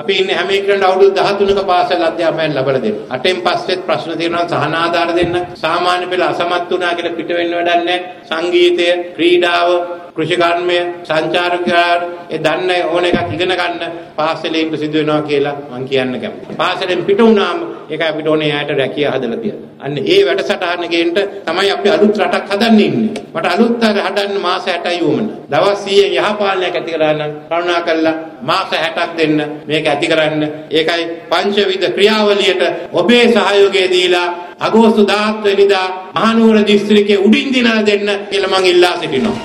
අපි ඉන්නේ හැම එකකට අවුරුදු 13ක පාසල් අධ්‍යාපනය ලැබලා දෙන්න. අටෙන් පස්සෙත් ප්‍රශ්න තියෙනවා සහනාධාර දෙන්න. සාමාන්‍ය පෙළ අසමත් වුණා කියලා පිට වෙන්න වැඩක් නැහැ. සංගීතය, ක්‍රීඩාව, කෘෂි කර්මය, සංචාරකයන් ඒ දන්න ඕන එකක් ඉගෙන ගන්න පාසලේ ඉන්න සිදු වෙනවා කියලා මම කියන්න කැමතියි. පාසලෙන් පිට වුණාම ඒක අපිට ඕනේ යායට රැකියාව හදලා තියන්න. අන්න ඒ වැඩසටහන ගේන්න තමයි අපි අලුත් රටක් හදන්න ඉන්නේ. මට අලුත් හදන්න මාස 60යි වුමන. දවස් 100න් යහපාලනයක් ඇති කරගන්න කරුණාකරලා මාස 60ක් දෙන්න මේක ඇති කරන්න. ඒකයි පංචවිධ ක්‍රියාවලියට ඔබේ සහයෝගය දීලා අගෝස්තු 17 වෙනිදා මහනුවර දිස්ත්‍රික්කයේ උඩින් දිනලා දෙන්න කියලා මම ඉල්ලා සිටිනවා.